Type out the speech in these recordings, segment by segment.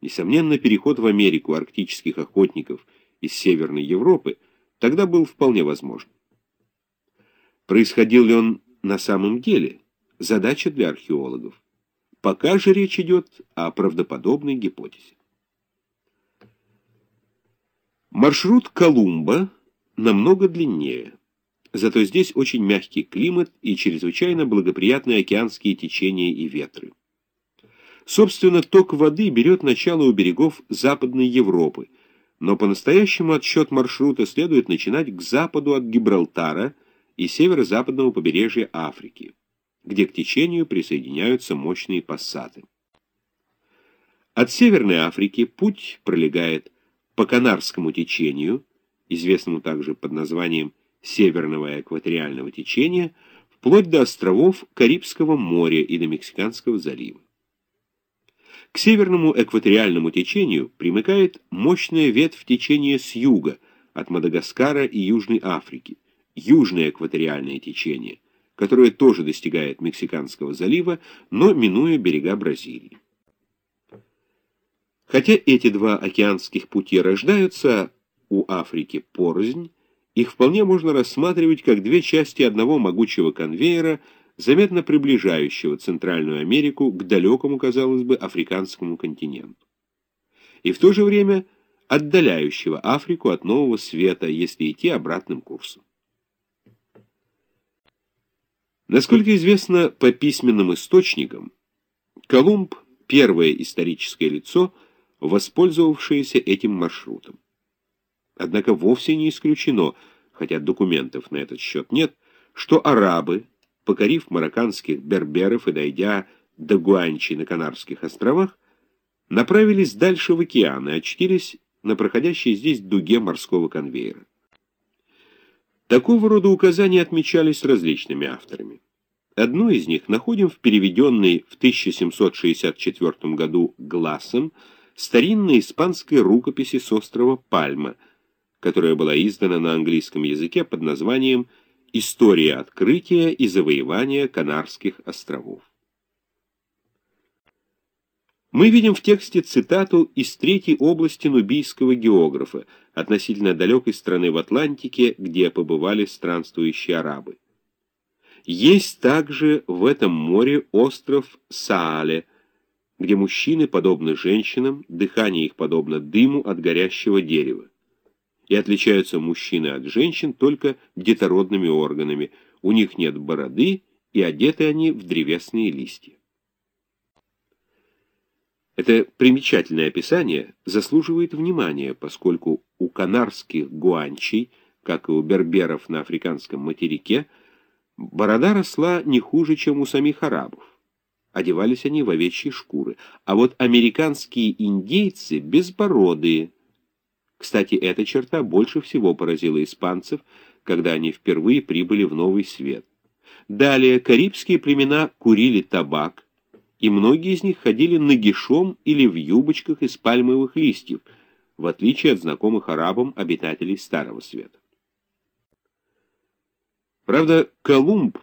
Несомненно, переход в Америку арктических охотников из Северной Европы тогда был вполне возможен. Происходил ли он на самом деле? Задача для археологов. Пока же речь идет о правдоподобной гипотезе. Маршрут Колумба намного длиннее. Зато здесь очень мягкий климат и чрезвычайно благоприятные океанские течения и ветры. Собственно, ток воды берет начало у берегов Западной Европы, но по-настоящему отсчет маршрута следует начинать к западу от Гибралтара и северо-западного побережья Африки, где к течению присоединяются мощные пассаты. От Северной Африки путь пролегает по Канарскому течению, известному также под названием Северного экваториального течения, вплоть до островов Карибского моря и до Мексиканского залива. К северному экваториальному течению примыкает мощная ветвь течения с юга, от Мадагаскара и Южной Африки, южное экваториальное течение, которое тоже достигает Мексиканского залива, но минуя берега Бразилии. Хотя эти два океанских пути рождаются у Африки порознь, их вполне можно рассматривать как две части одного могучего конвейера, заметно приближающего Центральную Америку к далекому, казалось бы, африканскому континенту. И в то же время отдаляющего Африку от нового света, если идти обратным курсом. Насколько известно по письменным источникам, Колумб – первое историческое лицо – воспользовавшиеся этим маршрутом. Однако вовсе не исключено, хотя документов на этот счет нет, что арабы, покорив марокканских берберов и дойдя до Гуанчи на Канарских островах, направились дальше в океан и очтились на проходящей здесь дуге морского конвейера. Такого рода указания отмечались различными авторами. Одно из них находим в переведенной в 1764 году Глассом старинной испанской рукописи с острова Пальма, которая была издана на английском языке под названием «История открытия и завоевания Канарских островов». Мы видим в тексте цитату из третьей области нубийского географа, относительно далекой страны в Атлантике, где побывали странствующие арабы. Есть также в этом море остров Саале – где мужчины подобны женщинам, дыхание их подобно дыму от горящего дерева. И отличаются мужчины от женщин только детородными органами, у них нет бороды, и одеты они в древесные листья. Это примечательное описание заслуживает внимания, поскольку у канарских гуанчей, как и у берберов на африканском материке, борода росла не хуже, чем у самих арабов. Одевались они в овечьи шкуры. А вот американские индейцы безбородые. Кстати, эта черта больше всего поразила испанцев, когда они впервые прибыли в Новый Свет. Далее, карибские племена курили табак, и многие из них ходили нагишом или в юбочках из пальмовых листьев, в отличие от знакомых арабам обитателей Старого Света. Правда, Колумб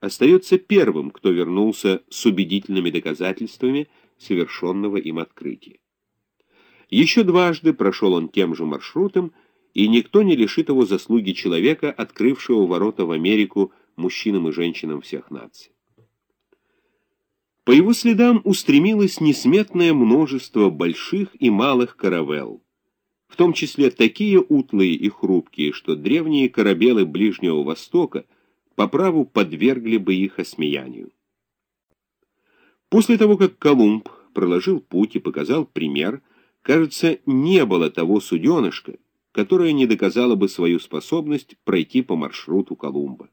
остается первым, кто вернулся с убедительными доказательствами совершенного им открытия. Еще дважды прошел он тем же маршрутом, и никто не лишит его заслуги человека, открывшего ворота в Америку мужчинам и женщинам всех наций. По его следам устремилось несметное множество больших и малых каравелл, в том числе такие утлые и хрупкие, что древние корабелы Ближнего Востока по праву подвергли бы их осмеянию. После того, как Колумб проложил путь и показал пример, кажется, не было того суденышка, которое не доказало бы свою способность пройти по маршруту Колумба.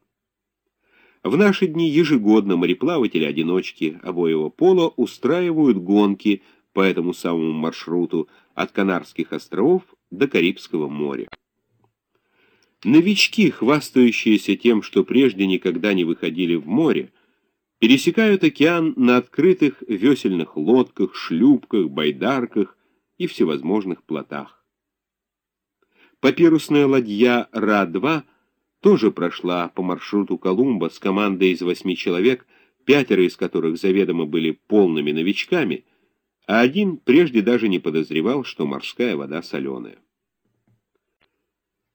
В наши дни ежегодно мореплаватели-одиночки обоего пола устраивают гонки по этому самому маршруту от Канарских островов до Карибского моря. Новички, хвастающиеся тем, что прежде никогда не выходили в море, пересекают океан на открытых весельных лодках, шлюпках, байдарках и всевозможных плотах. Папирусная ладья Ра-2 тоже прошла по маршруту Колумба с командой из восьми человек, пятеро из которых заведомо были полными новичками, а один прежде даже не подозревал, что морская вода соленая.